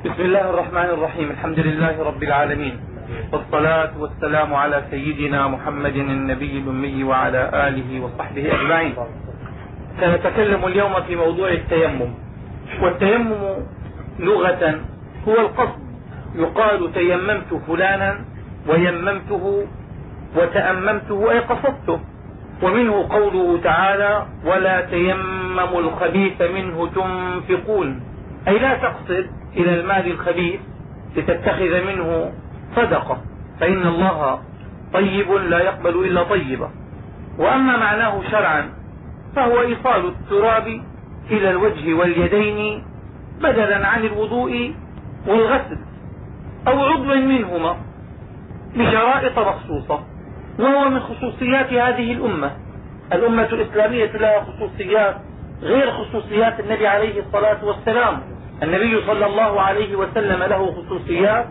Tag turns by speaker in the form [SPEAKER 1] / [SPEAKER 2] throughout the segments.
[SPEAKER 1] بسم الله الرحمن الرحيم. الحمد لله رب العالمين. والصلاة والسلام على سيدنا محمد النبي الأمي وعلى آله وصحبه أجمعين. سنتكلم اليوم في موضوع التيمم. والتيمم لغة هو القصد. يقال تيممت فلانا ويممته وتأممته أي قصدته. ومنه قوله تعالى ولا تيمموا الخبيث منه تنفقون. أي لا تقصد إلى المال الخبيث لتتخذ منه صدقة فإن الله طيب لا يقبل إلا طيبا وأما معناه شرعا فهو إيصال التراب إلى الوجه واليدين بدلا عن الوضوء والغسل أو عضو منهما بشرائط مخصوصة وهو من خصوصيات هذه الأمة. الأمة الإسلامية لها خصوصيات غير خصوصيات النبي عليه الصلاة والسلام. النبي صلى الله عليه وسلم له خصوصيات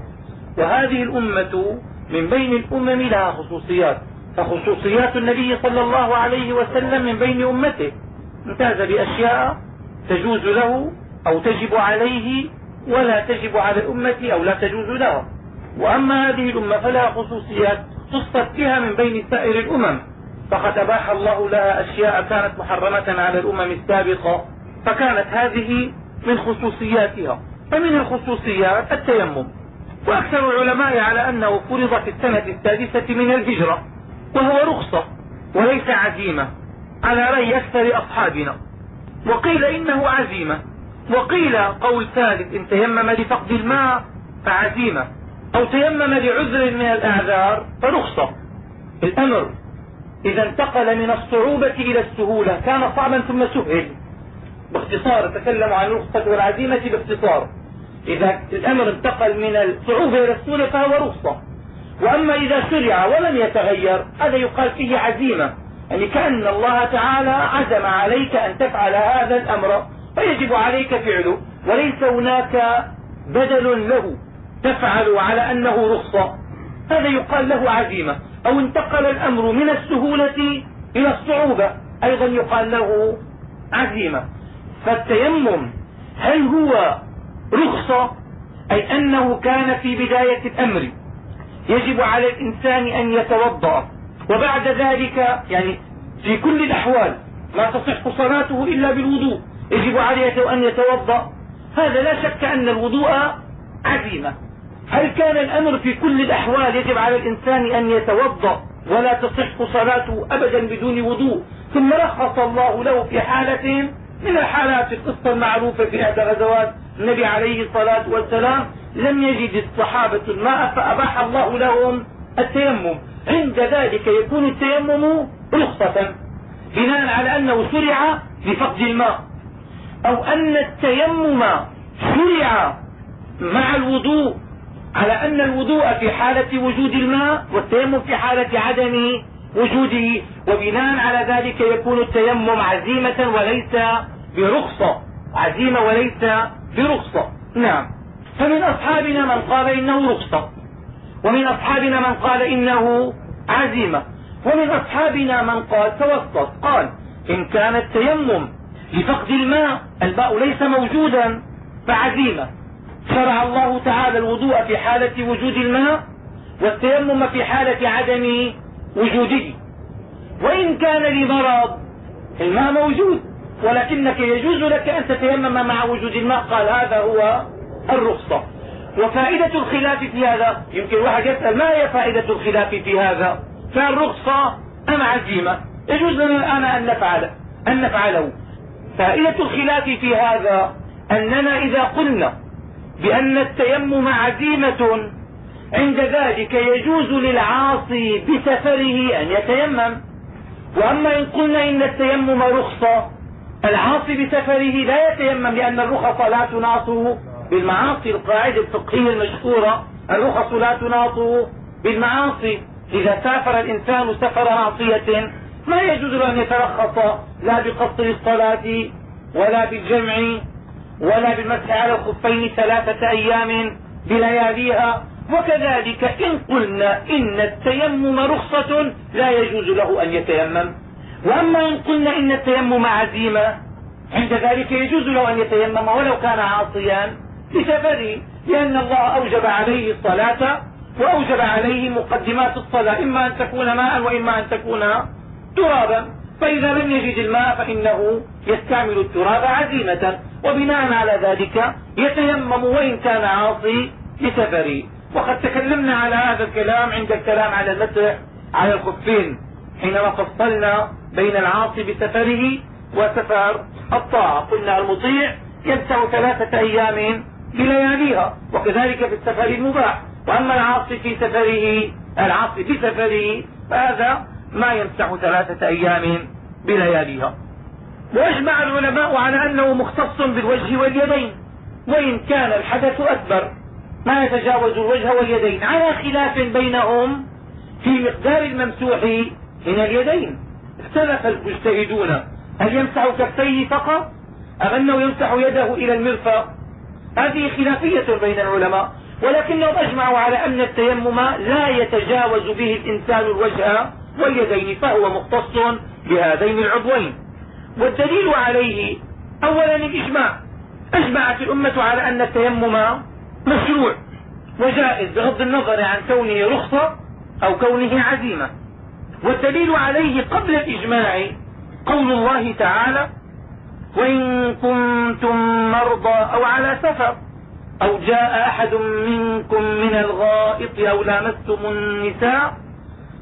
[SPEAKER 1] وهذه الأمة من بين الأمم لها خصوصيات. فخصوصيات النبي صلى الله عليه وسلم من بين أمته. امتاز بأشياء تجوز له أو تجب عليه ولا تجب على الأمة أو لا تجوز لها وأما هذه الأمة فلها خصوصيات خصت بها من بين سائر الأمم. فقد أباح الله لها أشياء كانت محرمة على الأمم السابقة. فكانت هذه من خصوصياتها. فمن الخصوصيات التيمم. وأكثر العلماء على أنه فرض في السنة السادسة من الهجرة وهو رخصة وليس عزيمة على رأي أكثر أصحابنا. وقيل إنه عزيمة. وقيل قول ثالث إن تيمم لفقد الماء فعزيمة. أو تيمم لعذر من الأعذار فرخصة. الأمر إذا انتقل من الصعوبة إلى السهولة. كان صعبا ثم سهل. باختصار تكلم عن الرخصة والعزيمة باختصار. إذا الأمر انتقل من الصعوبة إلى السهولة فهو رخصة. وأما إذا شرع ولم يتغير هذا يقال فيه عزيمة. يعني كأن الله تعالى عزم عليك أن تفعل هذا الأمر فيجب عليك فعله. وليس هناك بدل له تفعل على أنه رخصة. هذا يقال له عزيمة. أو انتقل الأمر من السهولة إلى الصعوبة أيضا يقال له عزيمة. فالتيمم هل هو رخصة؟ أي أنه كان في بداية الأمر. يجب على الإنسان أن يتوضأ. وبعد ذلك يعني في كل الأحوال لا تصح صلاته إلا بالوضوء. يجب عليه أن يتوضأ. هذا لا شك أن الوضوء عزيمة. هل كان الأمر في كل الأحوال؟ يجب على الإنسان أن يتوضأ. ولا تصح صلاته أبدا بدون وضوء. ثم رخص الله له في حالة من الحالات القصة المعروفة في إحدى غزوات النبي عليه الصلاة والسلام لم يجد الصحابة الماء فأباح الله لهم التيمم. عند ذلك يكون التيمم رخصة بناء على أنه شرع لفقد الماء. أو أن التيمم شرع مع الوضوء على أن الوضوء في حالة وجود الماء والتيمم في حالة عدم وجوده وبناء على ذلك يكون التيمم عزيمة وليس برخصة. عزيمة وليس برخصة. نعم. فمن أصحابنا من قال إنه رخصة. ومن أصحابنا من قال إنه عزيمة. ومن أصحابنا من قال توسط. قال إن كان التيمم لفقد الماء الماء ليس موجودا فعزيمة. شرع الله تعالى الوضوء في حالة وجود الماء والتيمم في حالة عدم وجوده وإن كان لمرض الماء موجود ولكنك يجوز لك أن تتيمم مع وجود الماء قال هذا هو الرخصة. وفائدة الخلاف في هذا يمكن واحد يسأل ما هي فائدة الخلاف في هذا؟ فالرخصة أم عزيمة. يجوز لنا الآن أن نفعل أن نفعله. فائدة الخلاف في هذا أننا إذا قلنا بأن التيمم عزيمة عند ذلك يجوز للعاصي بسفره أن يتيمم. وأما إن قلنا إن التيمم رخصة العاصي بسفره لا يتيمم لأن الرخص لا تناط بالمعاصي القاعدة الفقهية المشهورة. الرخص لا تناط بالمعاصي. إذا سافر الإنسان سفر معصية ما يجوز له أن يترخص لا بقصر الصلاة ولا بالجمع ولا بالمسح على الخفين ثلاثة أيام بلياليها. وكذلك إن قلنا إن التيمم رخصة لا يجوز له أن يتيمم. وأما إن قلنا إن التيمم عزيمة عند ذلك يجوز له أن يتيمم ولو كان عاصيا بسفره لأن الله أوجب عليه الصلاة وأوجب عليه مقدمات الصلاة إما أن تكون ماء وإما أن تكون ترابا. فإذا لم يجد الماء فإنه يستعمل التراب عزيمة. وبناء على ذلك يتيمم وإن كان عاصي بسفره وقد تكلمنا على هذا الكلام عند الكلام على المسح على الخفين حينما فصلنا بين العاصي بسفره وسفر الطاعة قلنا المطيع يمسح ثلاثة أيام بلياليها وكذلك في السفر المباح. وأما العاصي في سفره العاصي بسفره فهذا ما يمسح ثلاثة أيام بلياليها. وأجمع العلماء على أنه مختص بالوجه واليدين وإن كان الحدث أكبر. ما يتجاوز الوجه واليدين على خلاف بينهم في مقدار الممسوح من اليدين. اختلف المجتهدون. هل يمسح كفيه فقط؟ أم أنه يمسح يده إلى المرفق هذه خلافية بين العلماء. ولكنهم أجمعوا على أن التيمم لا يتجاوز به الإنسان الوجه واليدين فهو مختص بهذين العضوين. والدليل عليه أولا الإجماع. أجمعت الأمة على أن التيمم مشروع. وجائز بغض النظر عن كونه رخصة أو كونه عزيمة. والدليل عليه قبل الإجماع قول الله تعالى وإن كنتم مرضى أو على سفر أو جاء أحد منكم من الغائط أو لامستم النساء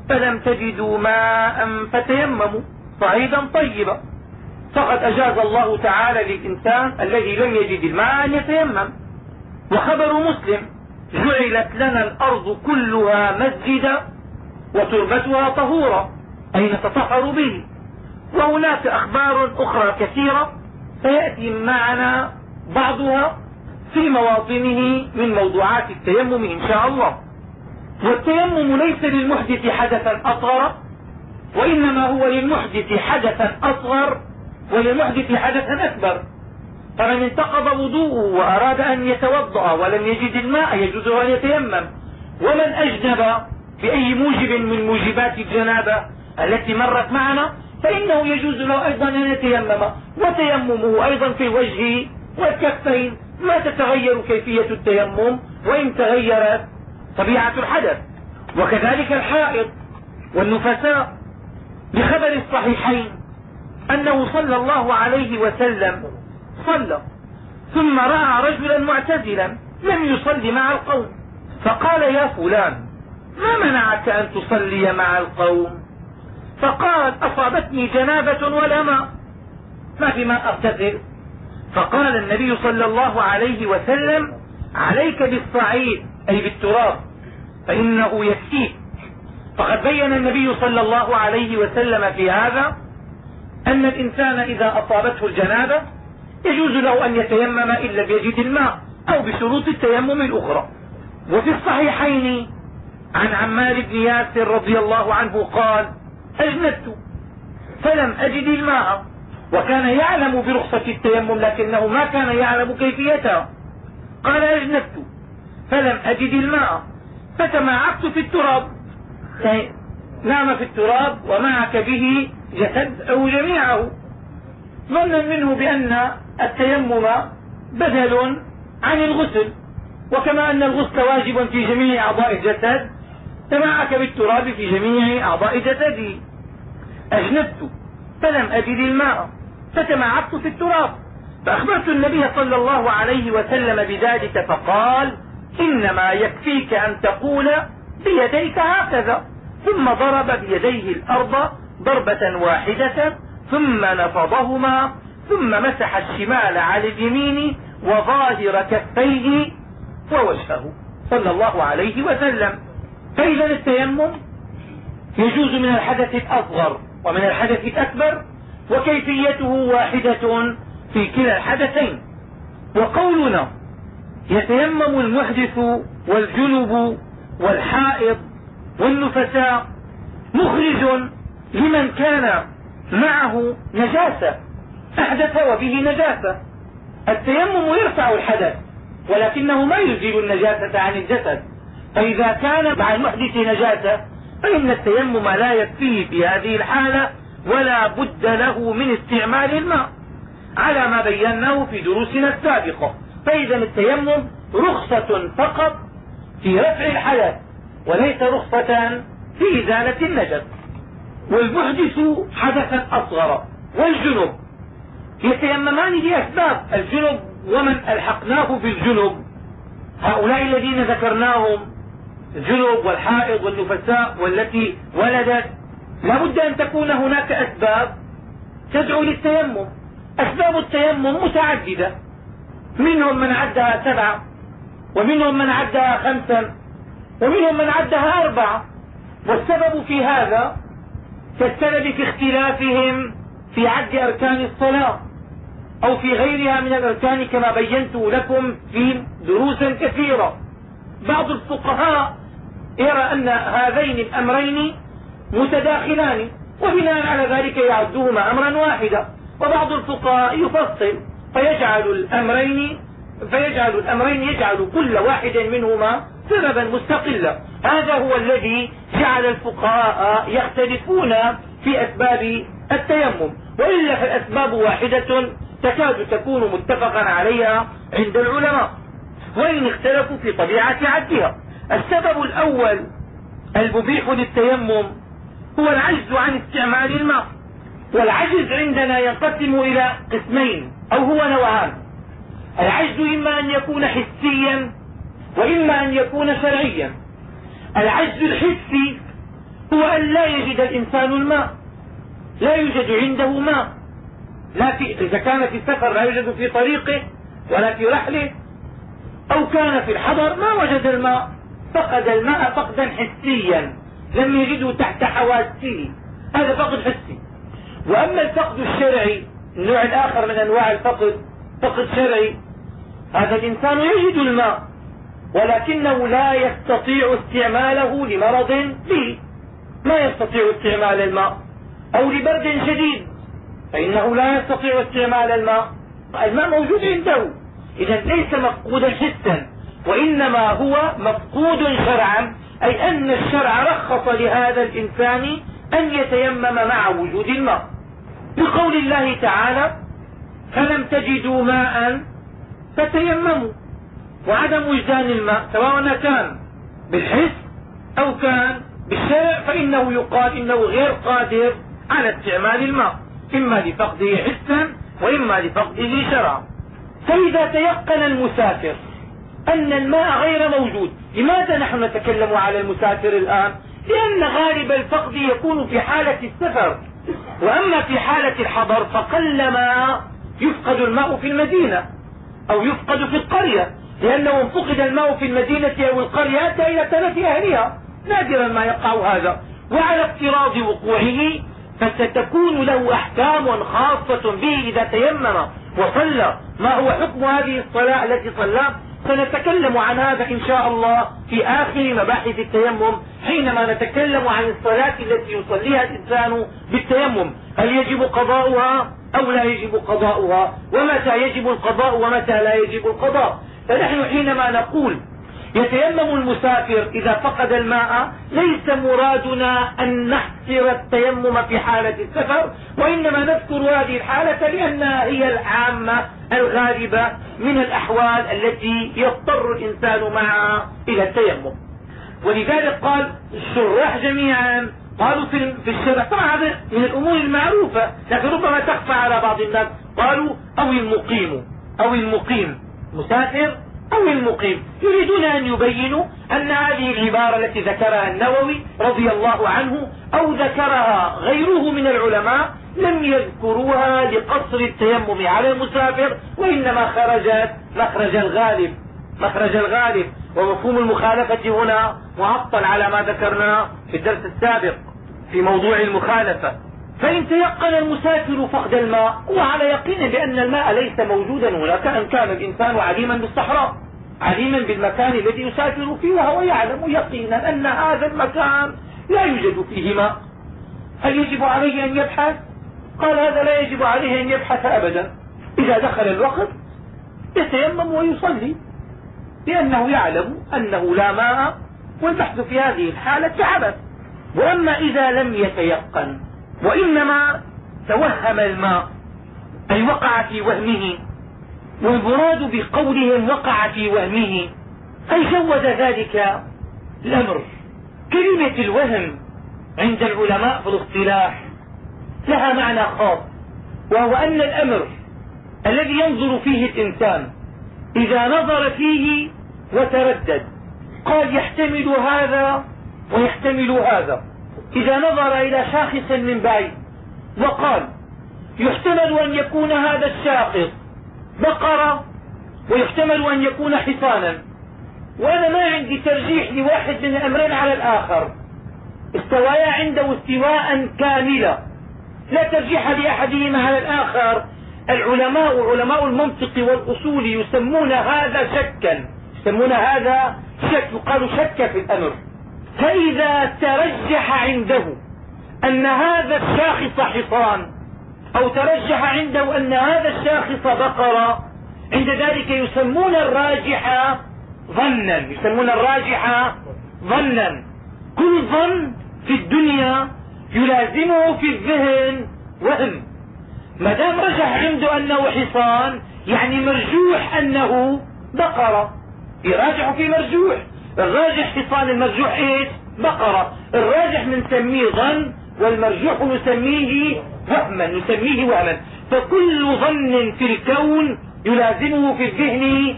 [SPEAKER 1] فلم تجدوا ماء فتيمموا صعيدا طيبا. فقد أجاز الله تعالى للإنسان الذي لم يجد الماء أن يتيمم. وخبر مسلم جعلت لنا الأرض كلها مسجدا وتربتها طهورا. أي نتطهر به؟ وهناك أخبار أخرى كثيرة سيأتي معنا بعضها في مواطنه من موضوعات التيمم إن شاء الله. والتيمم ليس للمحدث حدثا أصغر وإنما هو للمحدث حدثا أصغر وللمحدث حدثا أكبر. فمن انتقض وضوءه وأراد أن يتوضأ ولم يجد الماء يجوز أن يتيمم. ومن أجنب بأي موجب من موجبات الجنابة التي مرت معنا فإنه يجوز له أيضا أن يتيمم. وتيممه أيضا في الوجه والكفين. ما تتغير كيفية التيمم؟ وإن تغيرت طبيعة الحدث. وكذلك الحائض والنفساء. بخبر الصحيحين أنه صلى الله عليه وسلم صلى. ثم رأى رجلا معتزلا لم يصلي مع القوم. فقال يا فلان ما منعك أن تصلي مع القوم؟ فقال أصابتني جنابة ولا ماء. ما في ماء أغتسل فقال النبي صلى الله عليه وسلم عليك بالصعيد أي بالتراب فإنه يكفيك. فقد بين النبي صلى الله عليه وسلم في هذا أن الإنسان إذا أصابته الجنابة يجوز له أن يتيمم إن لم يجد الماء أو بشروط التيمم الأخرى. وفي الصحيحين عن عمار بن ياسر رضي الله عنه قال أجندت فلم أجد الماء. وكان يعلم برخصة التيمم لكنه ما كان يعلم كيفيتها. قال أجندت فلم أجد الماء. فتماعقت في التراب. يعني نام في التراب ومعك به جسد أو جميعه. ظنا منه بأن التيمم بدل عن الغسل. وكما أن الغسل واجب في جميع أعضاء الجسد تمعك بالتراب في جميع أعضاء جسده أجنبت فلم أجد الماء فتمعقت في التراب. فأخبرت النبي صلى الله عليه وسلم بذلك فقال إنما يكفيك أن تقول بيديك هكذا. ثم ضرب بيديه الأرض ضربة واحدة ثم نفضهما. ثم مسح الشمال على اليمين وظاهر كفيه ووجهه صلى الله عليه وسلم. فإذا التيمم يجوز من الحدث الأصغر ومن الحدث الأكبر وكيفيته واحدة في كلا الحدثين. وقولنا يتيمم المحدث والجنب والحائض والنفساء مخرج لمن كان معه نجاسة. أحدث وبه نجاسة. التيمم يرفع الحدث ولكنه ما يزيل النجاسة عن الجسد. فإذا كان مع المحدث نجاسة فإن التيمم لا يكفيه في هذه الحالة ولا بد له من استعمال الماء. على ما بيناه في دروسنا السابقة. فإذا التيمم رخصة فقط في رفع الحدث وليس رخصة في إزالة النجس. والمحدث حدثا أصغر. والجنب يتيممان لأسباب الجنب ومن ألحقناه بالجنب هؤلاء الذين ذكرناهم الجنب والحائض والنفساء والتي ولدت لا بد أن تكون هناك أسباب تدعو للتيمم. أسباب التيمم متعددة. منهم من عدها سبعة ومنهم من عدها خمسا ومنهم من عدها أربعة. والسبب في هذا كالسبب في اختلافهم في عد أركان الصلاة. أو في غيرها من الأركان كما بينت لكم في دروس كثيرة. بعض الفقهاء يرى أن هذين الأمرين متداخلان وبناء على ذلك يعدهما أمرا واحدا وبعض الفقهاء يفصل فيجعل الأمرين فيجعل الأمرين يجعل كل واحد منهما سببا مستقلا. هذا هو الذي جعل الفقهاء يختلفون في أسباب التيمم. وإلا فالأسباب واحدة تكاد تكون متفقا عليها عند العلماء وإن اختلفوا في طبيعة عدها السبب الأول المبيح للتيمم هو العجز عن استعمال الماء والعجز عندنا ينقسم إلى قسمين أو هو نوعان. العجز إما أن يكون حسيا وإما أن يكون شرعيا. العجز الحسي هو أن لا يجد الإنسان الماء لا يوجد عنده ماء. لا في إذا كان في السفر لا يوجد في طريقه ولا في رحله أو كان في الحضر ما وجد الماء. فقد الماء فقدا حسيا لم يجده تحت حواسه هذا فقد حسي. وأما الفقد الشرعي النوع الآخر من أنواع الفقد فقد شرعي. هذا الإنسان يجد الماء ولكنه لا يستطيع استعماله لمرض به. ما يستطيع استعمال الماء؟ أو لبرد شديد. فإنه لا يستطيع استعمال الماء الماء موجود عنده. إذا ليس مفقودا حسا وإنما هو مفقود شرعا أي أن الشرع رخص لهذا الإنسان أن يتيمم مع وجود الماء. بقول الله تعالى فلم تجدوا ماء فتيمموا وعدم وجدان الماء سواء كان بالحس أو كان بالشرع فإنه يقال إنه غير قادر على استعمال الماء. إما لفقده حسا وإما لفقده شرعا. فإذا تيقن المسافر أن الماء غير موجود لماذا نحن نتكلم على المسافر الآن؟ لأن غالب الفقد يكون في حالة السفر. وأما في حالة الحضر فقلما يفقد الماء في المدينة أو يفقد في القرية لأنه إن فقد الماء في المدينة أو القرية أدى إلى تلف أهلها. نادرا ما يقع هذا. وعلى افتراض وقوعه فستكون له أحكام خاصة به إذا تيمم وصلى. ما هو حكم هذه الصلاة التي صلى؟ سنتكلم عن هذا إن شاء الله في آخر مباحث التيمم حينما نتكلم عن الصلاة التي يصليها الإنسان بالتيمم. هل يجب قضاؤها أو لا يجب قضاؤها؟ ومتى يجب القضاء ومتى لا يجب القضاء؟ فنحن حينما نقول يتيمم المسافر إذا فقد الماء ليس مرادنا أن نحصر التيمم في حالة السفر وإنما نذكر هذه الحالة لأنها هي العامة الغالبة من الأحوال التي يضطر الإنسان معها إلى التيمم. ولذلك قال الشراح جميعا قالوا في الشرع طبعا هذا من الأمور المعروفة لكن ربما تخفى على بعض الناس قالوا أو المقيم أو المقيم مسافر أو المقيم. يريدون أن يبينوا أن هذه العبارة التي ذكرها النووي رضي الله عنه أو ذكرها غيره من العلماء لم يذكروها لقصر التيمم على المسافر وإنما خرجت مخرج الغالب. مخرج الغالب. ومفهوم المخالفة هنا معطل على ما ذكرنا في الدرس السابق في موضوع المخالفة. فإن تيقن المسافر فقد الماء هو على يقين بأن الماء ليس موجودا هناك أن كان الإنسان عليما بالصحراء عليما بالمكان الذي يسافر فيه وهو يعلم يقينا أن هذا المكان لا يوجد فيه ماء. هل يجب عليه أن يبحث؟ قال هذا لا يجب عليه أن يبحث أبدا. إذا دخل الوقت يتيمم ويصلي لأنه يعلم أنه لا ماء والبحث في هذه الحالة عبث. وأما إذا لم يتيقن وإنما توهم الماء أي وقع في وهمه
[SPEAKER 2] والمراد بقولهم وقع في وهمه أي جوز ذلك الأمر. كلمة الوهم عند العلماء في الاصطلاح لها معنى خاص وهو أن الأمر الذي ينظر فيه الإنسان إذا نظر فيه وتردد قال يحتمل هذا ويحتمل هذا. إذا نظر إلى شاخص من بعيد وقال يحتمل أن يكون هذا الشاخص بقرة ويحتمل أن يكون حصانا. وأنا ما عندي ترجيح لواحد من الأمرين على الآخر. استوايا عنده استواء كاملا لا ترجيح لأحدهما على الآخر. العلماء علماء المنطق والأصول يسمون هذا شكا. يسمون هذا شك. يقال شك في الأمر. فإذا ترجح عنده أن هذا الشاخص حصان أو ترجح عنده أن هذا الشاخص بقرة عند ذلك يسمون الراجح ظنا يسمون الراجح ظنا. كل ظن في الدنيا يلازمه في الذهن وهم. ما دام رجح عنده أنه حصان يعني مرجوح أنه بقرة. يراجع في مرجوح. الراجح حصان المرجوح إيش؟ بقرة. الراجح بنسميه ظن والمرجوح نسميه وهما نسميه وهما. فكل ظن في الكون يلازمه في الذهن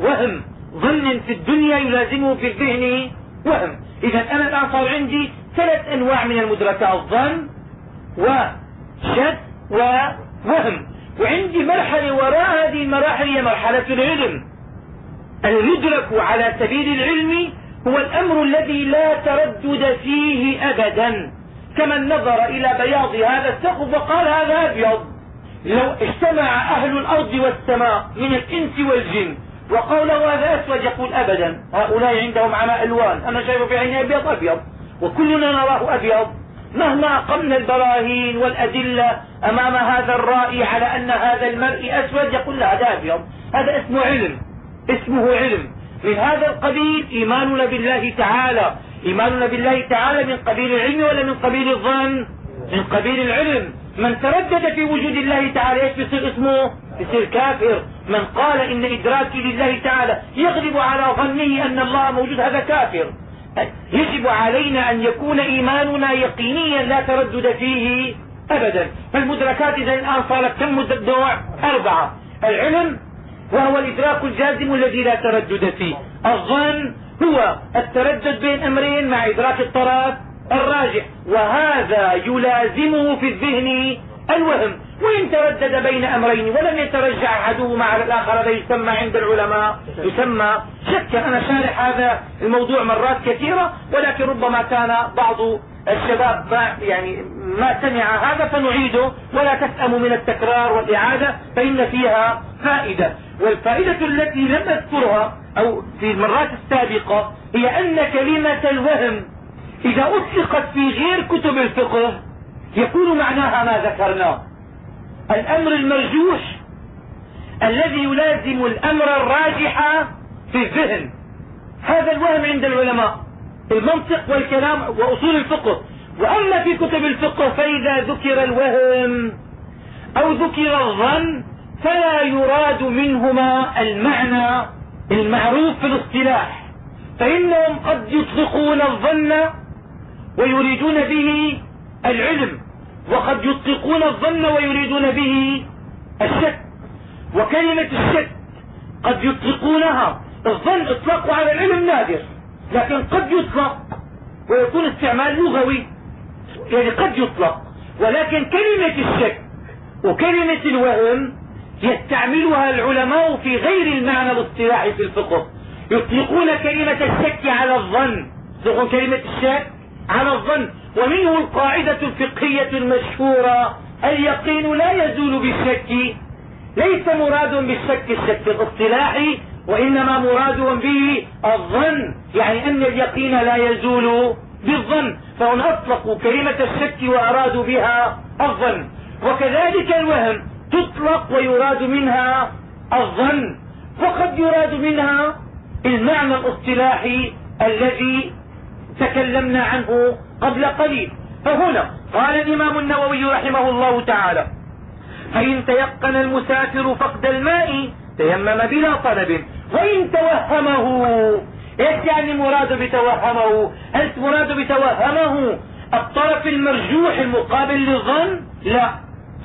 [SPEAKER 2] وهم. ظن في الدنيا يلازمه في الذهن وهم. إذا أنا الآن صار عندي ثلاث أنواع من المدركات ظن وشك ووهم. وعندي مرحلة وراء هذه المراحل هي مرحلة العلم. المدرك على سبيل العلم هو الأمر الذي لا تردد فيه أبدا. كمن نظر إلى بياض هذا السقف وقال هذا أبيض. لو اجتمع أهل الأرض والسماء من الإنس والجن وقالوا هذا أسود يقول أبدا. هؤلاء عندهم عماء ألوان. أنا شايف في عيني أبيض أبيض. وكلنا نراه أبيض. مهما أقمنا البراهين والأدلة أمام هذا الرائي على أن هذا المرء أسود يقول لا هذا أبيض. هذا اسمه علم. اسمه علم. من هذا القبيل إيماننا بالله تعالى. إيماننا بالله تعالى من قبيل العلم ولا من قبيل الظن؟ من قبيل العلم. من تردد في وجود الله تعالى إيش بيصير اسمه؟ بيصير كافر. من قال إن إدراكي لله تعالى يغلب على ظنه أن الله موجود هذا كافر. يجب علينا أن يكون إيماننا يقينيا لا تردد فيه أبدا. فالمدركات إذا الآن صارت كم نوع أربعة. العلم وهو الإدراك الجازم الذي لا تردد فيه. الظن هو التردد بين أمرين مع إدراك الطرف الراجح وهذا يلازمه في الذهن الوهم. وإن تردد بين أمرين ولم يترجع أحدهما على الآخر هذا يسمى عند العلماء يسمى شك. أنا شارح هذا الموضوع مرات كثيرة ولكن ربما كان بعض الشباب يعني ما سمع هذا فنعيده ولا تسأموا من التكرار والإعادة فإن فيها فائدة. والفائدة التي لم أذكرها أو في المرات السابقة هي أن كلمة الوهم إذا أطلقت في غير كتب الفقه يكون معناها ما ذكرناه. الأمر المرجوح الذي يلازم الأمر الراجح في الذهن. هذا الوهم عند العلماء. المنطق والكلام وأصول الفقه. وأما في كتب الفقه فإذا ذكر الوهم أو ذكر الظن فلا يراد منهما المعنى المعروف في الاصطلاح. فإنهم قد يطلقون الظن ويريدون به العلم وقد يطلقون الظن ويريدون به الشك. وكلمة الشك قد يطلقونها. الظن اطلاقه على العلم نادر. لكن قد يطلق ويكون استعمال لغوي. يعني قد يطلق. ولكن كلمة الشك وكلمة الوهم يستعملها العلماء في غير المعنى الاصطلاحي في الفقه. يطلقون كلمة الشك على الظن. يطلقون كلمة الشك على الظن. ومنه القاعدة الفقهية المشهورة. اليقين لا يزول بالشك. ليس مراد بالشك الشك الاصطلاحي وإنما مرادهم به الظن يعني أن اليقين لا يزول بالظن. فهم أطلقوا كلمة الشك وأرادوا بها الظن. وكذلك الوهم تطلق ويراد منها الظن. وقد يراد منها المعنى الاصطلاحي الذي تكلمنا عنه قبل قليل. فهنا قال الإمام النووي رحمه الله تعالى فإن تيقن المسافر فقد الماء تيمم بلا طلب. وإن توهمه إيش يعني مراد بتوهمه؟ هل مراد بتوهمه الطرف المرجوح المقابل للظن؟ لا.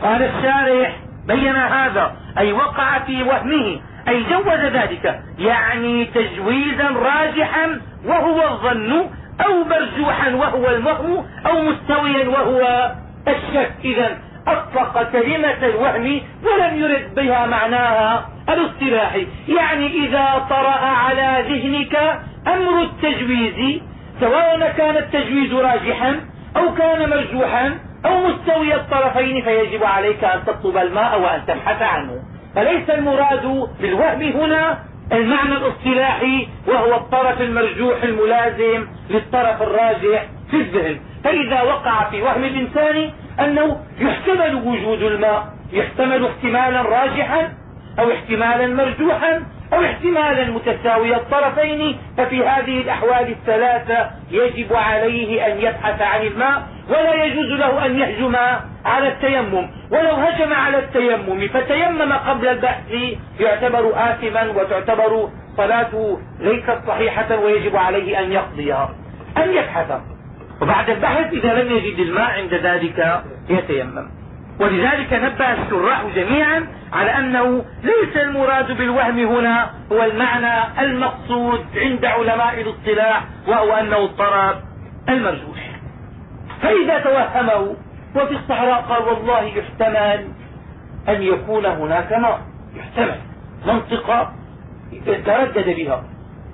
[SPEAKER 2] قال الشارح بين هذا أي وقع في وهمه أي جوز ذلك يعني تجويزا راجحا وهو الظن أو مرجوحا وهو الوهم أو مستويا وهو الشك. إذا أطلق كلمة الوهم ولم يرد بها معناها الاصطلاحي يعني إذا طرأ على ذهنك أمر التجويز سواء كان التجويز راجحا أو كان مرجوحا أو مستوي الطرفين فيجب عليك أن تطلب الماء وأن تبحث عنه. فليس المراد بالوهم هنا المعنى الاصطلاحي وهو الطرف المرجوح الملازم للطرف الراجح في الذهن. فإذا وقع في وهم الإنسان أنه يحتمل وجود الماء يحتمل احتمالا راجحا أو احتمالا مرجوحا أو احتمالا متساوي الطرفين ففي هذه الأحوال الثلاثة يجب عليه أن يبحث عن الماء ولا يجوز له أن يهجم على التيمم. ولو هجم على التيمم فتيمم قبل البحث يعتبر آثما وتعتبر صلاته ليست صحيحة ويجب عليه أن يقضيها أن يبحث. وبعد البحث إذا لم يجد الماء عند ذلك يتيمم. ولذلك نبه الشراح جميعا على أنه ليس المراد بالوهم هنا هو المعنى المقصود عند علماء الاصطلاح وهو أنه الطرف المرجوح. فإذا توهمه وفي الصحراء قال والله يحتمل أن يكون هناك ماء يحتمل. منطقة تردد بها.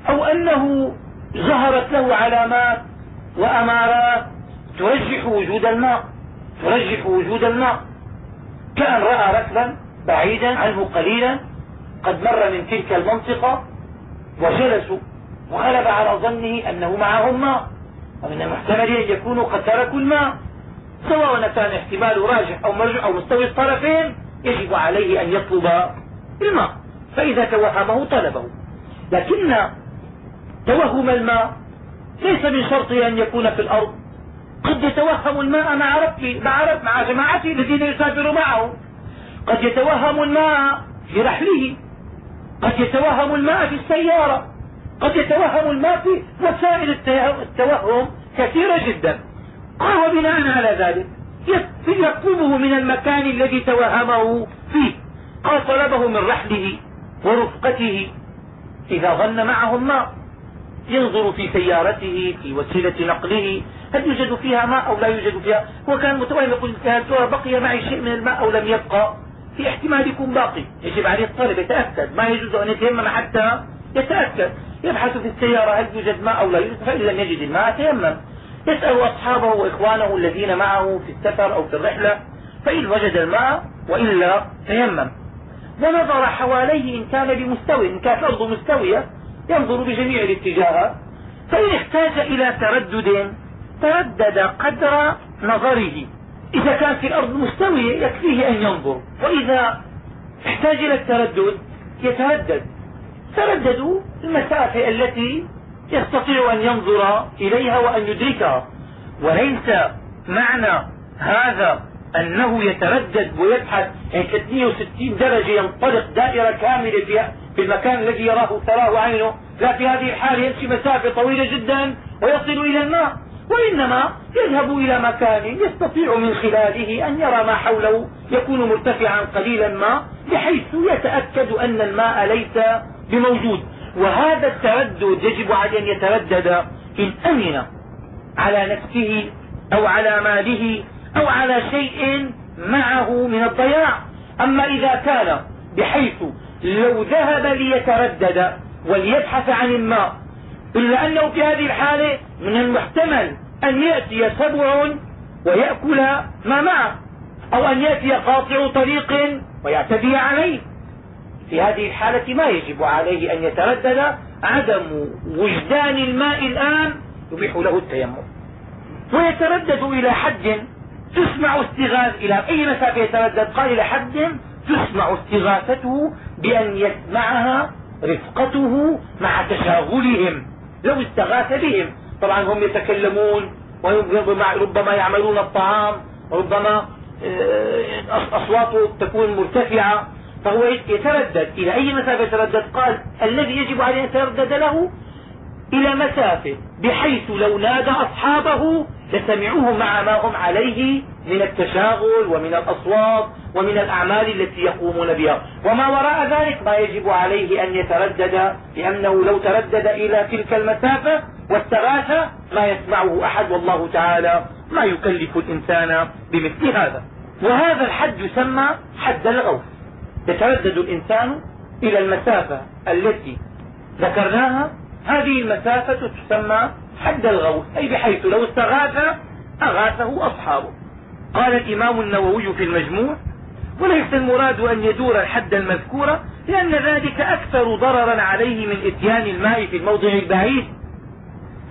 [SPEAKER 2] أو أنه ظهرت له علامات وأمارات ترجح وجود الماء ترجح وجود الماء. كأن رأى ركبا بعيدا عنه قليلا قد مر من تلك المنطقة وجلسوا وغلب على ظنه أنه معهم ماء ومن المحتمل أن يكونوا قد تركوا الماء. سواء كان احتمال راجح أو مرجع أو مستوي الطرفين يجب عليه أن يطلب الماء. فإذا توهمه طلبه. لكن توهم الماء ليس من شرطه أن يكون في الأرض. قد يتوهم الماء مع ربه مع رب مع جماعته الذين يسافر معه. قد يتوهم الماء في رحله. قد يتوهم الماء في السيارة. قد يتوهم الماء في وسائل التوهم كثيرة جدا. قال بناء على ذلك؟ يطلبه من المكان الذي توهمه فيه. قال طلبه من رحله ورفقته إذا ظن معه الماء. ينظر في سيارته في وسيلة نقله هل يوجد فيها ماء أو لا يوجد فيها؟ هو كان متوهم يقول هل بقي معي شيء من الماء أو لم يبقى؟ في احتمال يكون باقي. يجب عليه الطالب يتأكد. ما يجوز أن يتيمم حتى يتأكد. يبحث في السيارة هل يوجد ماء أو لا يوجد فإن لم يجد الماء تيمم. يسأل أصحابه وإخوانه الذين معه في السفر أو في الرحلة فإن وجد الماء وإلا تيمم. ونظر حواليه إن كان بمستوى إن كانت الأرض مستوية ينظر بجميع الاتجاهات فإن احتاج إلى تردد تردد قدر نظره. إذا كانت الأرض مستوية يكفيه أن ينظر وإذا احتاج إلى التردد يتردد. ترددوا المسافة التي يستطيع أن ينظر إليها وأن يدركها. وليس معنى هذا أنه يتردد ويبحث يعني 360 درجة ينطلق دائرة كاملة في المكان الذي يراه تراه عينه لا في هذه الحال يمشي مسافة طويلة جدا ويصل إلى الماء وإنما يذهب إلى مكان يستطيع من خلاله أن يرى ما حوله يكون مرتفعا قليلا ما بحيث يتأكد أن الماء ليس بموجود. وهذا التردد يجب عليه أن يتردد إن أمن على نفسه أو على ماله أو على شيء معه من الضياع. أما إذا كان بحيث لو ذهب ليتردد وليبحث عن الماء إلا أنه في هذه الحالة من المحتمل أن يأتي سبع ويأكل ما معه أو أن يأتي قاطع طريق ويعتدي عليه. في هذه الحالة ما يجب عليه أن يتردد عدم وجدان الماء الآن يبيح له التيمم. ويتردد إلى حد تسمع استغاث إلى أي مسافة يتردد؟ قال إلى حد تسمع استغاثته بأن يسمعها رفقته مع تشاغلهم. لو استغاث بهم طبعا هم يتكلمون وربما يعملون الطعام ربما آه، أصواته تكون مرتفعة. فهو يتردد. إلى أي مسافة يتردد؟ قال الذي يجب عليه أن يتردد له إلى مسافة بحيث لو نادى أصحابه لسمعوه مع ما هم عليه من التشاغل ومن الأصوات ومن الأعمال التي يقومون بها. وما وراء ذلك ما يجب عليه أن يتردد لأنه لو تردد إلى تلك المسافة واستغاث ما يسمعه أحد والله تعالى ما يكلف الإنسان بمثل هذا. وهذا الحد يسمى حد الغوث. يتردد الإنسان إلى المسافة التي ذكرناها. هذه المسافة تسمى حد الغوث أي بحيث لو استغاث أغاثه أصحابه. قال الإمام النووي في المجموع وليس المراد أن يدور الحد المذكور لأن ذلك أكثر ضررا عليه من إتيان الماء في الموضع البعيد.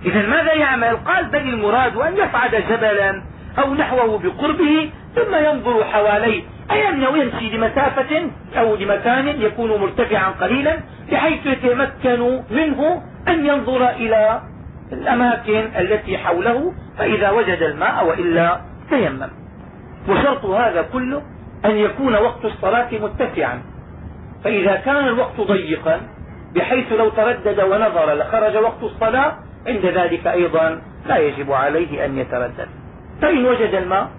[SPEAKER 2] إذا ماذا يعمل؟ قال بل المراد أن يصعد جبلا أو نحوه بقربه ثم ينظر حواليه. أي أنه يمشي لمسافة أو لمكان يكون مرتفعا قليلا بحيث يتمكن منه أن ينظر إلى الأماكن التي حوله فإذا وجد الماء وإلا تيمم. وشرط هذا كله أن يكون وقت الصلاة متسعا. فإذا كان الوقت ضيقا بحيث لو تردد ونظر لخرج وقت الصلاة عند ذلك أيضا لا يجب عليه أن يتردد. فإن وجد الماء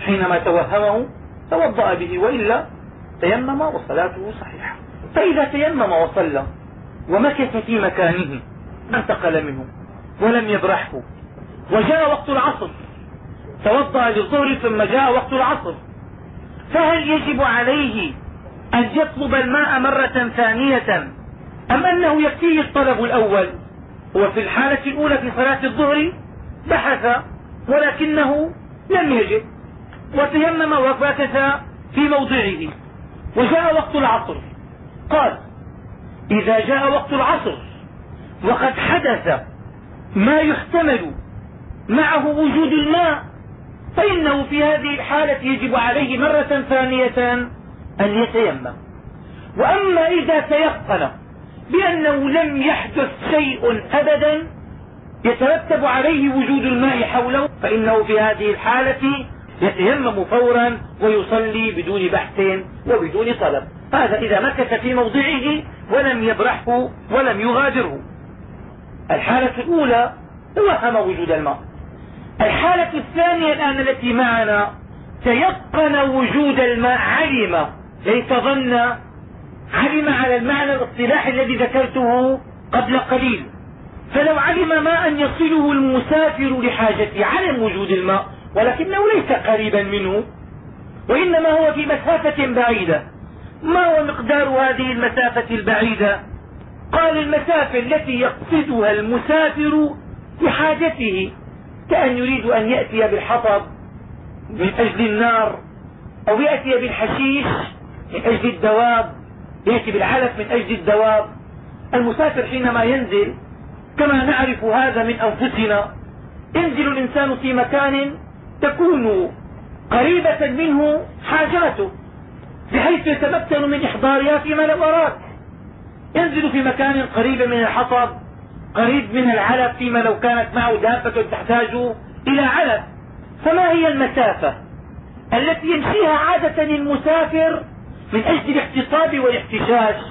[SPEAKER 2] حينما توهمه توضأ به وإلا تيمم وصلاته صحيحة. فإذا تيمم وصلى ومكث في مكانه انتقل منه. ولم يبرحه. وجاء وقت العصر. توضأ للظهر ثم جاء وقت العصر. فهل يجب عليه أن يطلب الماء مرة ثانية أم أنه يكفيه الطلب الأول؟ هو في الحالة الأولى في صلاة الظهر بحث ولكنه لم يجد وتيمم ومكث في موضعه. وجاء وقت العصر. قال إذا جاء وقت العصر وقد حدث ما يحتمل معه وجود الماء فإنه في هذه الحالة يجب عليه مرة ثانية أن يتيمم. وأما إذا تيقن بأنه لم يحدث شيء أبدا يترتب عليه وجود الماء حوله فإنه في هذه الحالة يتيمم فورا ويصلي بدون بحث وبدون طلب. هذا إذا مكث في موضعه ولم يبرحه ولم يغادره. الحالة الأولى توهم وجود الماء. الحالة الثانية الآن التي معنا تيقن وجود الماء علم. ليس ظن علم على المعنى الاصطلاحي الذي ذكرته قبل قليل. فلو علم ماء يصله المسافر لحاجته علم وجود الماء ولكنه ليس قريبا منه وإنما هو في مسافة بعيدة. ما هو مقدار هذه المسافة البعيدة؟ قال المسافة التي يقصدها المسافر لحاجته كأن يريد أن يأتي بالحطب من أجل النار أو يأتي بالحشيش من أجل الدواب يأتي بالعلف من أجل الدواب. المسافر حينما ينزل كما نعرف هذا من أنفسنا ينزل الإنسان في مكان تكون قريبة منه حاجاته بحيث يتمكن من إحضارها فيما لو أراد. ينزل في مكان قريب من الحطب قريب من العلف فيما لو كانت معه دابة تحتاج إلى علف. فما هي المسافة التي يمشيها عادة المسافر من أجل الاحتصاب والاحتشاش؟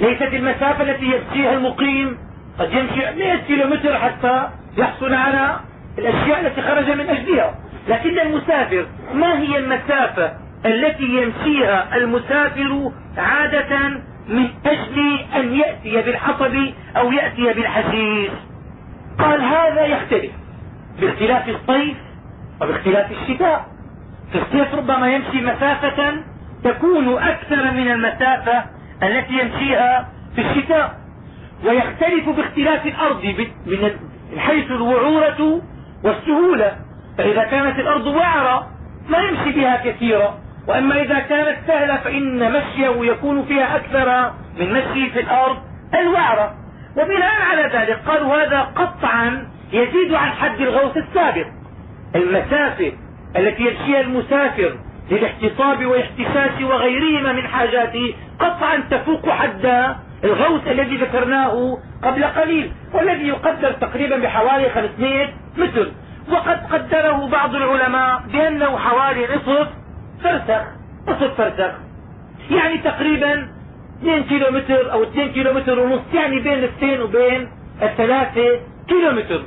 [SPEAKER 2] ليست المسافة التي يمشيها المقيم قد يمشي 100 كيلومتر حتى يحصل على الأشياء التي خرج من أجلها. لكن المسافر ما هي المسافة التي يمشيها المسافر عادة من أجل أن يأتي بالحطب أو يأتي بالحشيش قال هذا يختلف باختلاف الصيف وباختلاف الشتاء. في الصيف ربما يمشي مسافة تكون أكثر من المسافة التي يمشيها في الشتاء. ويختلف باختلاف الأرض من حيث الوعورة والسهولة. فإذا كانت الأرض وعرة ما يمشي بها كثيرا. وأما إذا كانت سهلة فإن مشيه يكون فيها أكثر من مشي في الأرض الوعرة. وبناء على ذلك قالوا هذا قطعا يزيد عن حد الغوث السابق. المسافة التي يمشيها المسافر للاحتصاب والاحتساس وغيرهما من حاجاته قطعا تفوق حد الغوث الذي ذكرناه قبل قليل والذي يقدر تقريبا بحوالي 500 متر. وقد قدره بعض العلماء بأنه حوالي نصف فرسخ نصف فرسخ يعني تقريبا 2 كيلو متر أو 2 كيلو متر ونص يعني بين الاثنين وبين الثلاثة كيلو متر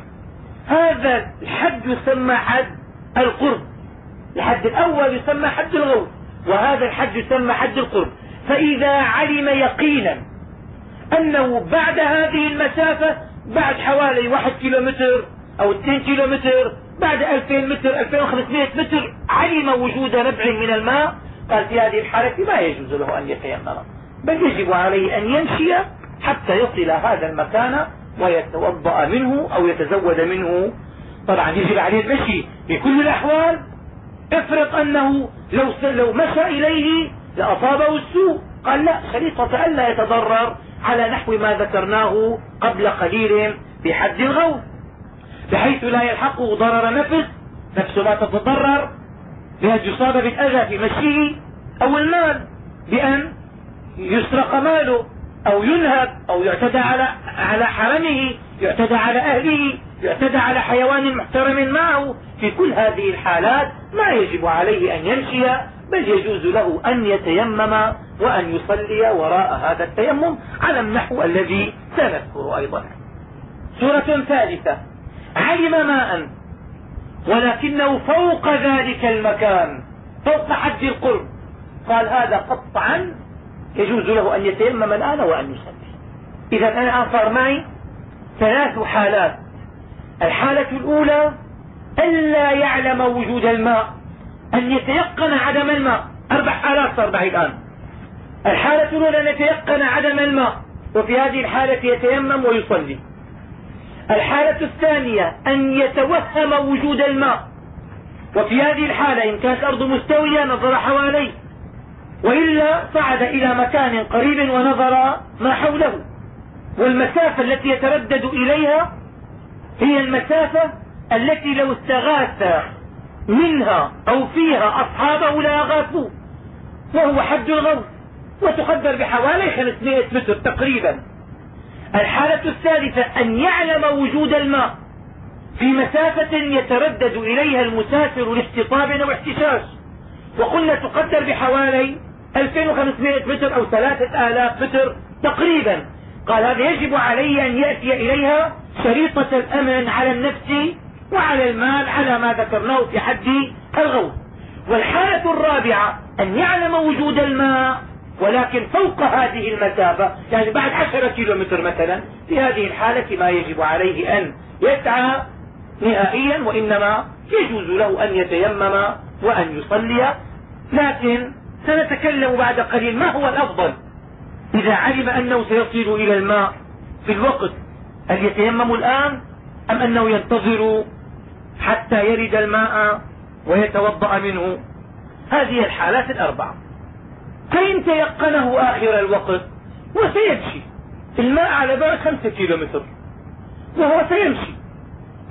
[SPEAKER 2] هذا الحد يسمى حد القرب. الحد الأول يسمى حد الغوث وهذا الحد يسمى حد القرب. فإذا علم يقينا أنه بعد هذه المسافة بعد حوالي واحد كيلو متر أو اثنين كيلو متر بعد 2000 متر 2500 متر علم وجود نبع من الماء. قال في هذه الحالة ما يجوز له أن يتيمم. بل يجب عليه أن يمشي حتى يصل هذا المكان ويتوضأ منه أو يتزود منه. طبعا يجب عليه المشي في كل الأحوال. افرض أنه لو لو مشى إليه لأصابه السوء. قال لا شريطة ألا يتضرر على نحو ما ذكرناه قبل قليل في حد الغوث. بحيث لا يلحقه ضرر نفس نفسه ما تتضرر. بأن يصاب بالأذى في مشيه أو المال بأن يسرق ماله أو ينهب أو يعتدى على على حرمه يعتدى على أهله يعتدى على حيوان محترم معه. في كل هذه الحالات ما يجب عليه أن يمشي بل يجوز له أن يتيمم وأن يصلي وراء هذا التيمم على النحو الذي سنذكر أيضا. سورة ثالثة. علم ماء ولكنه فوق ذلك المكان فوق حد القرب. قال هذا قطعا يجوز له أن يتيمم الآن وأن يصلي. إذا أنا صار معي ثلاث حالات. الحالة الأولى ألا يعلم وجود الماء أن يتيقن عدم الماء. أربع حالات صار معي الآن. الحالة الأولى أن يتيقن عدم الماء وفي هذه الحالة يتيمم ويصلي. الحالة الثانية أن يتوهم وجود الماء. وفي هذه الحالة إن كانت الأرض مستوية نظر حواليه وإلا صعد إلى مكان قريب ونظر ما حوله. والمسافة التي يتردد إليها هي المسافة التي لو استغاث منها أو فيها أصحابه لاغاثوه وهو حد الغوث وتقدر بحوالي 500 متر تقريبا. الحالة الثالثة أن يعلم وجود الماء في مسافة يتردد إليها المسافر لاحتطاب أو احتشاش. وقلنا تقدر بحوالي 2500 متر أو 3000 متر تقريبا. قال هذا يجب عليه أن يأتي إليها شريطة الأمن على النفس وعلى المال على ما ذكرناه في حد الغوث والحالة الرابعة أن يعلم وجود الماء ولكن فوق هذه المسافة يعني بعد عشرة كيلو متر مثلا في هذه الحالة ما يجب عليه أن يسعى نهائيا وإنما يجوز له أن يتيمم وأن يصلي. لكن سنتكلم بعد قليل ما هو الأفضل؟ إذا علم أنه سيصل إلى الماء في الوقت هل يتيمم الآن أم أنه ينتظر حتى يرد الماء ويتوضأ منه؟ هذه الحالات الأربعة. فإن تيقنه آخر الوقت وسيمشي الماء على بعد خمسة كيلو متر وهو سيمشي.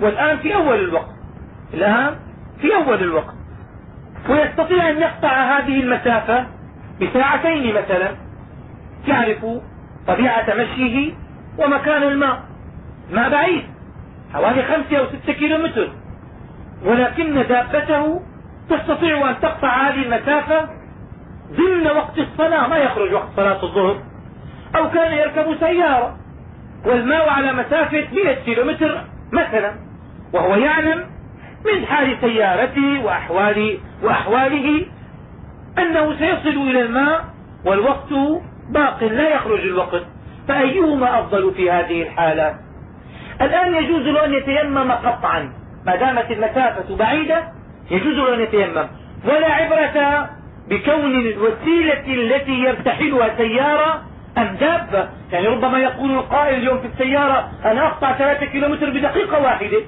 [SPEAKER 2] والآن في أول الوقت. الآن في أول الوقت. ويستطيع أن يقطع هذه المسافة بساعتين مثلا. يعرف طبيعة مشيه ومكان الماء. ما بعيد. حوالي خمسة أو ستة كيلو متر ولكن دابته تستطيع أن تقطع هذه المسافة ضمن وقت الصلاة ما يخرج وقت صلاة الظهر. أو كان يركب سيارة والماء على مسافة 100 كيلو متر مثلا. وهو يعلم من حال سيارته وأحوال وأحواله أنه سيصل إلى الماء والوقت باق لا يخرج الوقت. فأيهما أفضل في هذه الحالة؟ الآن يجوز له أن يتيمم قطعا. ما دامت المسافة بعيدة يجوز له أن يتيمم. ولا عبرة بكون الوسيلة التي يرتحلها سيارة أم دابة. يعني ربما يقول القائل اليوم في السيارة أنا أقطع ثلاثة كيلومتر بدقيقة واحدة.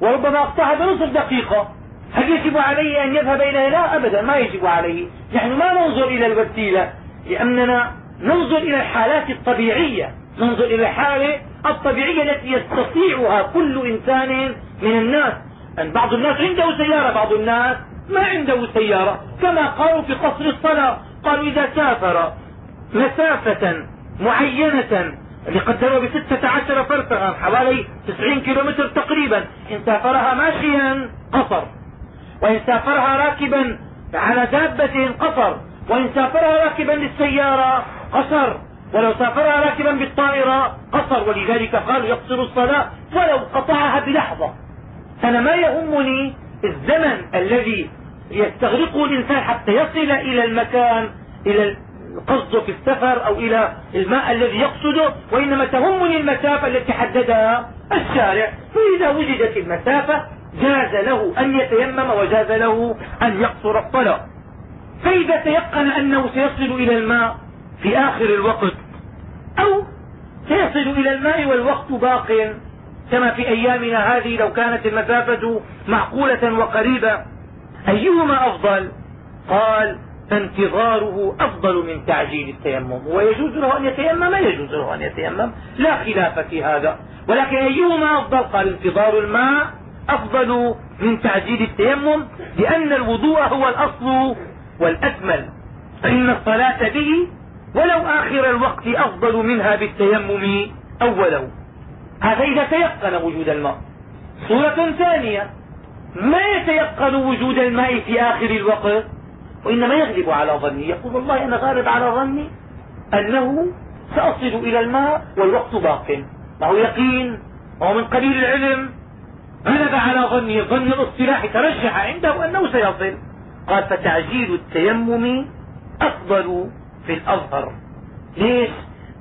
[SPEAKER 2] وربما أقطعها بنصف دقيقة. هل يجب عليه أن يذهب إلى لا؟ أبدا ما يجب عليه نحن ما ننظر إلى الوسيلة لأننا ننظر إلى الحالات الطبيعية. ننظر إلى الحالة الطبيعية التي يستطيعها كل إنسان من الناس. أن بعض الناس عنده سيارة بعض الناس ما عنده سيارة. كما قالوا في قصر الصلاة. قالوا إذا سافر مسافة معينة اللي قدروا بستة عشر فرسخا حوالي تسعين كيلو متر تقريبا. إن سافرها ماشيا قصر. وإن سافرها راكبا على دابة قصر. وإن سافرها راكبا للسيارة قصر. ولو سافرها راكبا بالطائرة قصر. ولذلك قالوا يقصر الصلاة ولو قطعها بلحظة. أنا ما يهمني الزمن الذي يستغرقه الإنسان حتى يصل إلى المكان إلى قصده في السفر أو إلى الماء الذي يقصده وإنما تهمني المسافة التي حددها الشارع. فإذا وجدت المسافة جاز له أن يتيمم وجاز له أن يقصر الطلاق. فإذا تيقن أنه سيصل إلى الماء في آخر الوقت أو سيصل إلى الماء والوقت باق كما في أيامنا هذه لو كانت المسافة معقولة وقريبة أيهما أفضل؟ قال فانتظاره أفضل من تعجيل التيمم ويجوز له أن يتيمم يجوز له أن يتيمم لا خلاف في هذا. ولكن أيهما أفضل؟ قال انتظار الماء أفضل من تعجيل التيمم لأن الوضوء هو الأصل والأكمل. فإن الصلاة به ولو آخر الوقت أفضل منها بالتيمم أوله هذا إذا تيقن وجود الماء. صورة ثانية. ما يتيقن وجود الماء في آخر الوقت؟ وإنما يغلب على ظني. يقول والله أنا غالب على ظني أنه سأصل إلى الماء والوقت باق. ما هو يقين؟ وهو من قليل العلم؟ غلب على ظني. ظن الاصطلاح ترجح عنده أنه سيصل. قال فتعجيل التيمم أفضل في الأظهر. ليش؟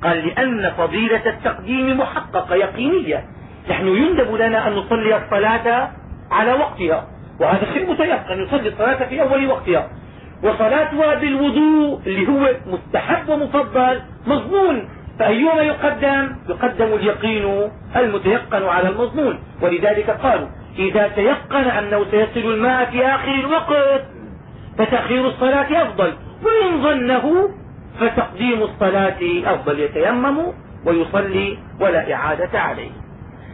[SPEAKER 2] قال لأن فضيلة التقديم محققة يقينية. نحن يندب لنا أن نصلي الصلاة على وقتها وهذا شيء متيقن يصلي الصلاة في أول وقتها. وصلاتها بالوضوء اللي هو مستحب ومفضل مظنون فأيهما يقدم؟ يقدم اليقين المتيقن على المظنون ولذلك قالوا إذا تيقن أنه سيصل الماء في آخر الوقت فتأخير الصلاة أفضل. وإن ظنه فتقديم الصلاة أفضل يتيمم ويصلي ولا إعادة عليه.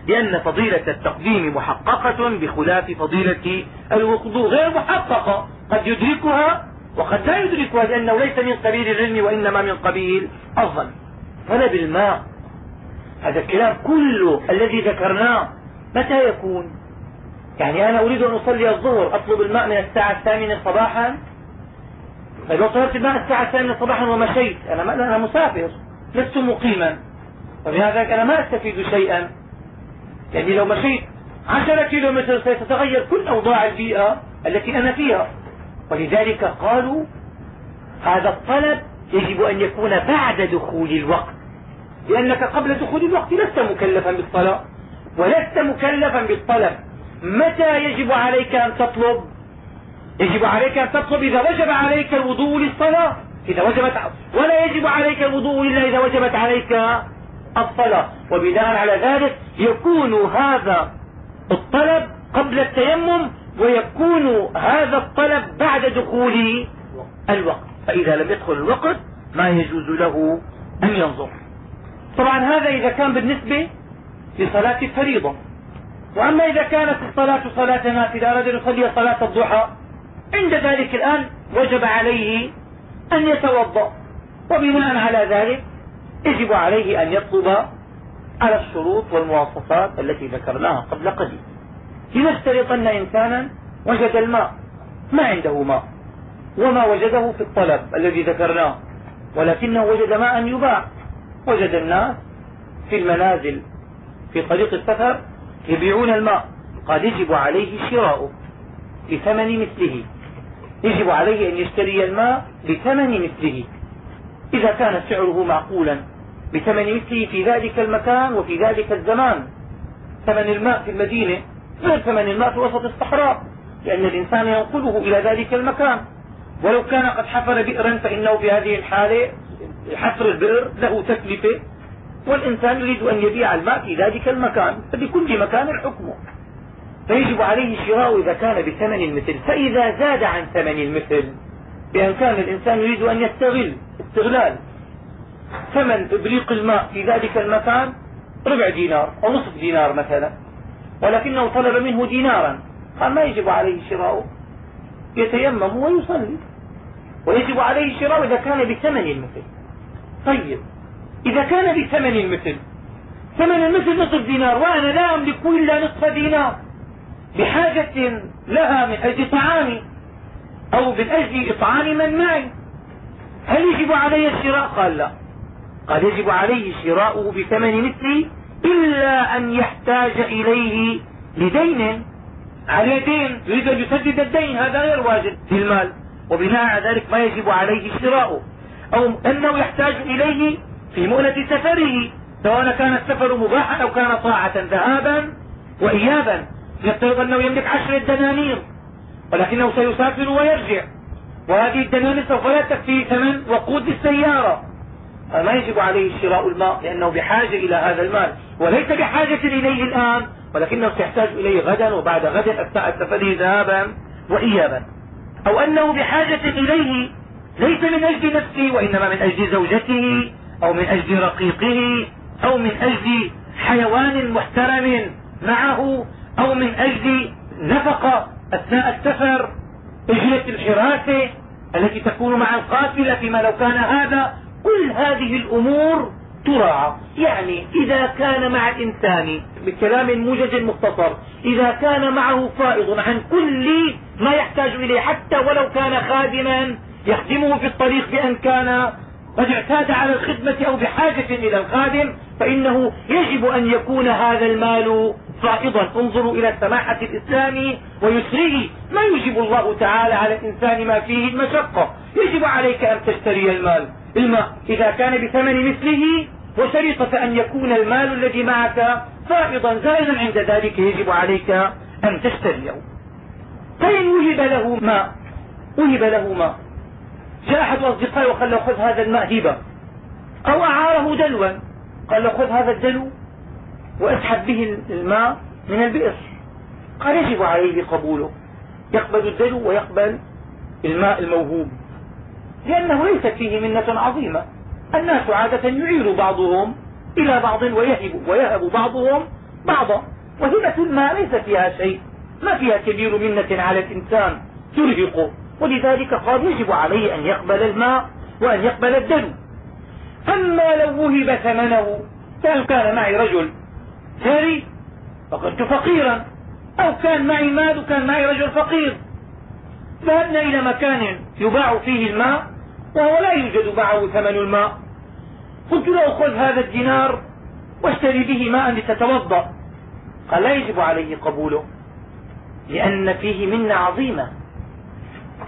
[SPEAKER 2] لأن فضيلة التقديم محققة بخلاف فضيلة الوضوء غير محققة. قد يدركها وقد لا يدركها لأنه ليس من قبيل العلم وإنما من قبيل الظن. طلب الماء هذا الكلام كله الذي ذكرناه متى يكون؟ يعني أنا أريد أن أصلي الظهر أطلب الماء من الساعة الثامنة صباحا طيب لو طلبت الماء الساعة الثامنة صباحا ومشيت أنا ما أنا مسافر لست مقيما. وبهذا أنا ما أستفيد شيئا. يعني لو مشيت عشرة كيلو متر سيتغير كل أوضاع البيئة التي أنا فيها. ولذلك قالوا هذا الطلب يجب أن يكون بعد دخول الوقت. لأنك قبل دخول الوقت لست مكلفا بالصلاة ولست مكلفا بالطلب. متى يجب عليك أن تطلب؟ يجب عليك أن تطلب إذا وجب عليك الوضوء للصلاة. إذا وجبت ولا يجب عليك الوضوء إلا إذا وجبت عليك الصلاة. وبناء على ذلك يكون هذا الطلب قبل التيمم ويكون هذا الطلب بعد دخول الوقت. فإذا لم يدخل الوقت ما يجوز له أن ينظر. طبعا هذا إذا كان بالنسبة لصلاة الفريضة وأما إذا كانت الصلاة صلاة نافلة رجل يصلي صلاة الضحى عند ذلك الآن وجب عليه أن يتوضأ. وبناء على ذلك يجب عليه أن يطلب على الشروط والمواصفات التي ذكرناها قبل قليل. لنفترض أن إنسانا وجد الماء ما عنده ماء وما وجده في الطلب الذي ذكرناه ولكنه وجد ماء يباع. وجد الناس في المنازل في طريق السفر يبيعون الماء. قال يجب عليه شراؤه بثمن مثله. يجب عليه أن يشتري الماء بثمن مثله. إذا كان سعره معقولا بثمن مثله في ذلك المكان وفي ذلك الزمان. ثمن الماء في المدينة غير ثمن الماء في وسط الصحراء لأن الإنسان ينقله إلى ذلك المكان. ولو كان قد حفر بئرا فإنه في هذه الحالة حفر البئر له تكلفة والإنسان يريد أن يبيع الماء في ذلك المكان. فبكل مكان حكمه فيجب عليه شراء إذا كان بثمن المثل. فإذا زاد عن ثمن المثل بأن كان الإنسان يريد أن يستغل استغلال ثمن إبريق الماء في ذلك المكان ربع دينار أو نصف دينار مثلا ولكنه طلب منه دينارا. قال ما يجب عليه شراؤه يتيمم ويصلي. ويجب عليه شراء إذا كان بثمن المثل. طيب إذا كان بثمن المثل ثمن المثل نصف دينار وأنا لا أملك إلا نصف دينار. بحاجة لها من أجل طعامي أو من أجل إطعام من معي. هل يجب علي الشراء؟ قال لا. قال يجب عليه شراؤه بثمن مثله إلا أن يحتاج إليه لدين. عليه دين يريد أن يسدد الدين هذا غير واجب في المال. وبناء على ذلك ما يجب عليه شراؤه. أو أنه يحتاج إليه في مؤنة سفره سواء كان السفر مباحا أو كان طاعة ذهابا وإيابا. يفترض أنه يملك عشرة دنانير ولكنه سيسافر ويرجع. وهذه الدنانير سوف لا تكفي ثمن وقود السيارة. ما يجب عليه شراء الماء لأنه بحاجة إلى هذا المال. وليس بحاجة إليه الآن ولكنه سيحتاج إليه غدا وبعد غد أثناء سفره ذهابا وإيابا. أو أنه بحاجة إليه ليس من أجل نفسه وإنما من أجل زوجته أو من أجل رقيقه أو من أجل حيوان محترم معه. أو من أجل نفقة أثناء السفر أجرة الحراسة التي تكون مع القافلة فيما لو كان هذا. كل هذه الأمور تراعى يعني إذا كان مع الإنسان بكلام موجز مختصر إذا كان معه فائض عن كل ما يحتاج إليه حتى ولو كان خادما يخدمه في الطريق بأن كان قد اعتاد على الخدمة أو بحاجة إلى الخادم فإنه يجب أن يكون هذا المال فائضا انظروا إلى سماحة الإسلام ويسره ما يجب الله تعالى على الإنسان ما فيه المشقة؟ يجب عليك أن تشتري المال. الماء إذا كان بثمن مثله وشريطة أن يكون المال الذي معك فائضا زائدا عند ذلك يجب عليك أن تشتريه. فإن وهب له ماء وهب له ماء جاء أحد أصدقائه وقال له خذ هذا الماء هبة. أو أعاره دلوا. قال له خذ هذا الدلو. واسحب به الماء من البئر. قال يجب عليه قبوله. يقبل الدلو ويقبل الماء الموهوب. لأنه ليست فيه منة عظيمة. الناس عادة يعير بعضهم إلى بعض ويهب, ويهب بعضهم بعضا. وهبة الماء ليس فيها شيء. ما فيها كبير منة على الإنسان ترهقه. ولذلك قال يجب عليه أن يقبل الماء وأن يقبل الدلو أما لو وهب ثمنه. كان كان معي رجل ثري فكنت فقيرا. أو كان معي مال وكان معي رجل فقير. ذهبنا إلى مكان يباع فيه الماء وهو لا يوجد معه ثمن الماء. قلت له خذ هذا الدينار واشتري به ماء لتتوضأ. قال لا يجب عليه قبوله لأن فيه منة عظيمة.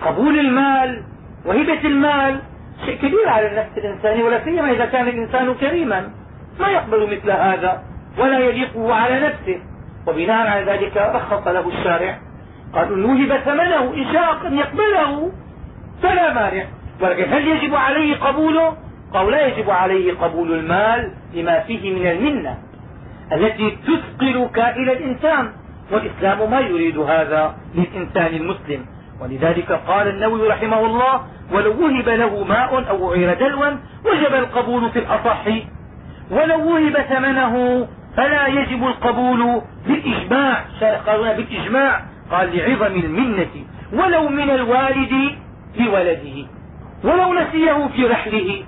[SPEAKER 2] قبول المال وهبة المال شيء كبير على النفس الإنساني ولا سيما إذا كان الإنسان كريما. ما يقبل مثل هذا. ولا يليقه على نفسه. وبناء على ذلك رخص له الشارع. قال ان وهب ثمنه إن شاء أن يقبله فلا مانع. ولكن هل يجب عليه قبوله قال لا يجب عليه قبول المال لما فيه من المنة التي تثقل كائن الإنسان. والإسلام ما يريد هذا للإنسان المسلم. ولذلك قال النووي رحمه الله ولو وهب له ماء أو عير دلوا وجب القبول في الأصح. ولو وهب ثمنه فلا يجب القبول بالإجماع قالوا بالإجماع قال لعظم المنة ولو من الوالد لولده ولو نسيه في رحله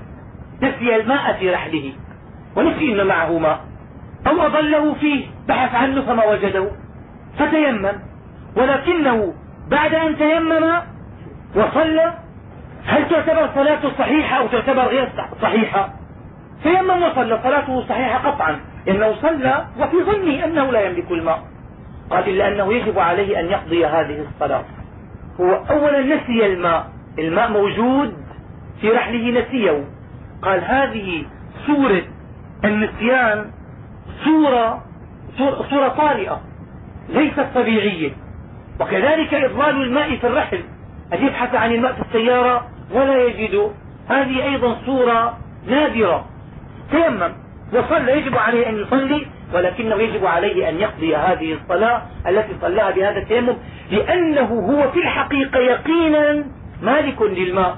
[SPEAKER 2] نسي الماء في رحله ونسي إن معه ماء أو أضله فيه بحث عنه فما وجده فتيمم. ولكنه بعد أن تيمم وصلى هل تعتبر صلاته صحيحة أو تعتبر غير صحيحة؟ تيمم وصلى صلاته صحيحة قطعا. إنه صلى وفي ظنه أنه لا يملك الماء. قال إلا أنه يجب عليه أن يقضي هذه الصلاة. هو اولا نسي الماء. الماء موجود في رحله نسيه. قال هذه صورة النسيان صورة صورة طارئة ليست طبيعية. وكذلك إضلال الماء في الرحل. أن يبحث عن الماء في السيارة ولا يجده هذه أيضا صورة نادرة. تيمم وصلى يجب عليه أن يصلي ولكنه يجب عليه أن يقضي هذه الصلاة التي صلاها بهذا التيمم لأنه هو في الحقيقة يقينا مالك للماء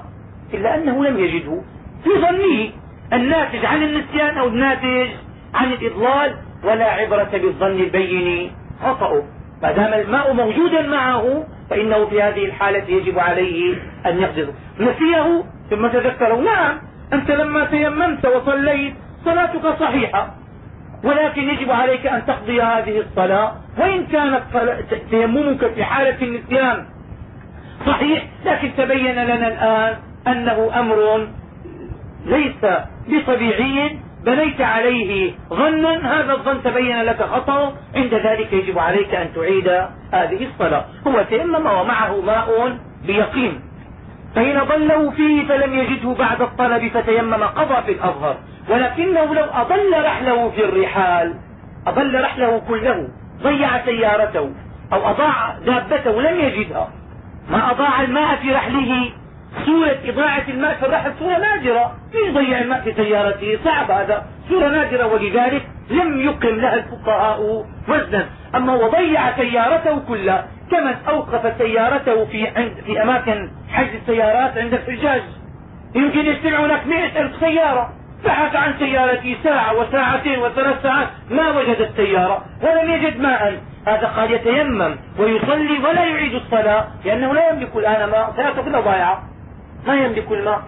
[SPEAKER 2] إلا أنه لم يجده. في ظنه الناتج عن النسيان أو الناتج عن الإضلال ولا عبرة بالظن البين خطأه. ما دام الماء موجودا معه فإنه في هذه الحالة يجب عليه أن يقدره نسيه ثم تذكره نعم أنت لما تيممت وصليت صلاتك صحيحة ولكن يجب عليك أن تقضي هذه الصلاة. وإن كانت تيممك في حالة النسيان صحيح لكن تبين لنا الآن أنه أمر ليس بطبيعي بنيت عليه ظنا. هذا الظن تبين لك خطأ. عند ذلك يجب عليك أن تعيد هذه الصلاة. هو تيمم ومعه ماء بيقين. فإن ضله فيه فلم يجده بعد الطلب فتيمم قضى في الأظهر. ولكنه لو أضل رحله في الرحال أضل رحله كله ضيع سيارته أو أضاع دابته لم يجدها ما أضاع الماء في رحله سورة إضاعة الماء في الرحل سورة نادرة. يضيع الماء في سيارته صعب هذا. سورة نادرة ولذلك لم يقم لها الفقهاء وزنا. أما هو ضيع سيارته كلها كمن أوقف سيارته في, عند في أماكن حجز السيارات عند الحجاج. يمكن يجتمع هناك مئة ألف سيارة. بحث عن سيارتي ساعة وساعتين وثلاث ساعات. ما وجد السيارة ولم يجد ماء. هذا قال يتيمم ويصلي ولا يعيد الصلاة لأنه لا يملك الآن ماء. سيارته كلها ضائعة ما يملك الماء.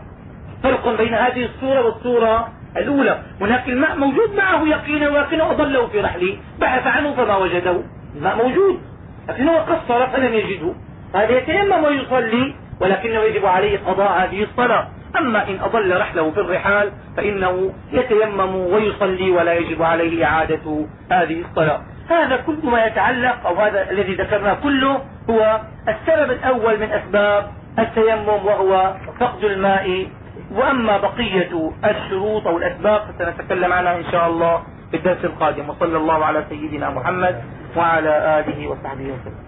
[SPEAKER 2] فرق بين هذه الصورة والصورة الأولى. هناك الماء موجود معه يقينا ولكنه أضله في رحله بحث عنه فما وجده الماء موجود. لكنه قصر فلم يجده. هذا يتيمم ويصلي ولكنه يجب عليه قضاء هذه الصلاة. أما إن أضل رحله في الرحال فإنه يتيمم ويصلي ولا يجب عليه إعادة هذه الصلاة. هذا كل ما يتعلق أو هذا الذي ذكرناه كله هو السبب الأول من أسباب التيمم وهو فقد الماء. وأما بقية الشروط أو الأسباب فسنتكلم عنها إن شاء الله في الدرس القادم. وصلى الله على سيدنا محمد وعلى آله وصحبه وسلم.